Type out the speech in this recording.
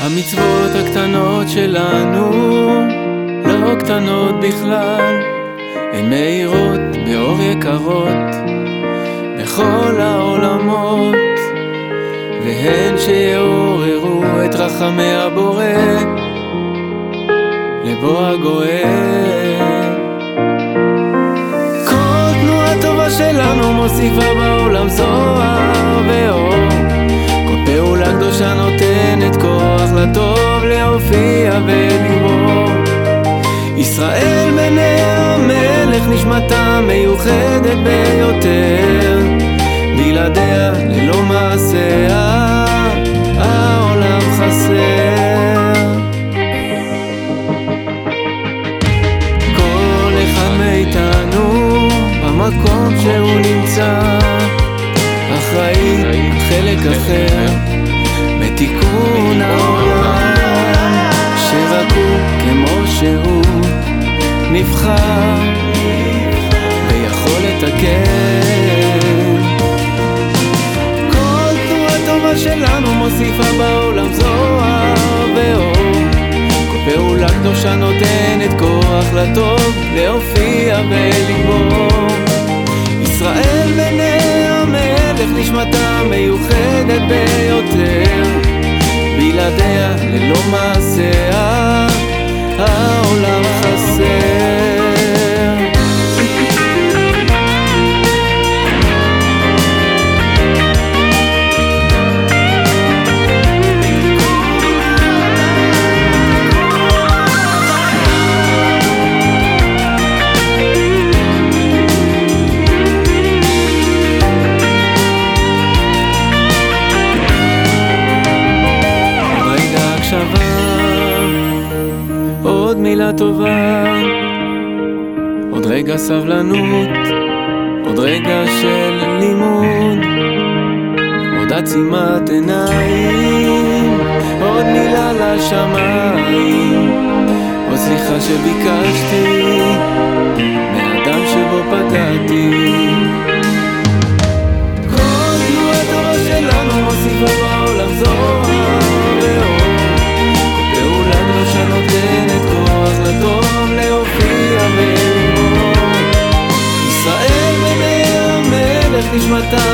המצוות הקטנות שלנו לא קטנות בכלל, הן מאירות באור יקרות בכל העולמות, והן שיעוררו את רחמי הבורא לבוא הגואל. כל תנועה טובה שלנו מוסיפה בעולם זוהר ואור, כל פעולה קדושה נותנת כוח לטוב להופיע ולברור. ישראל בני המלך נשמתה מיוחדת ביותר, בלעדיה ללא מעשיה במקום שהוא נמצא. אחראי על חלק אחר. בתיקון העולם. שרק הוא כמו שהוא נבחר. ויכול לתקן כל תנועה טובה שלנו מוסיפה בעולם זוהר ואור. פעולה קדושה נותנת כוח לטוב להופיע ולגבור ישראל בני המלך נשמתה מיוחדת ביותר. בלעדיה ללא מעשיה מילה טובה, עוד רגע סבלנות, עוד רגע של לימוד, עוד עצימת עיניים, עוד מילה לשמיים, עוד סליחה שביקשתי, matin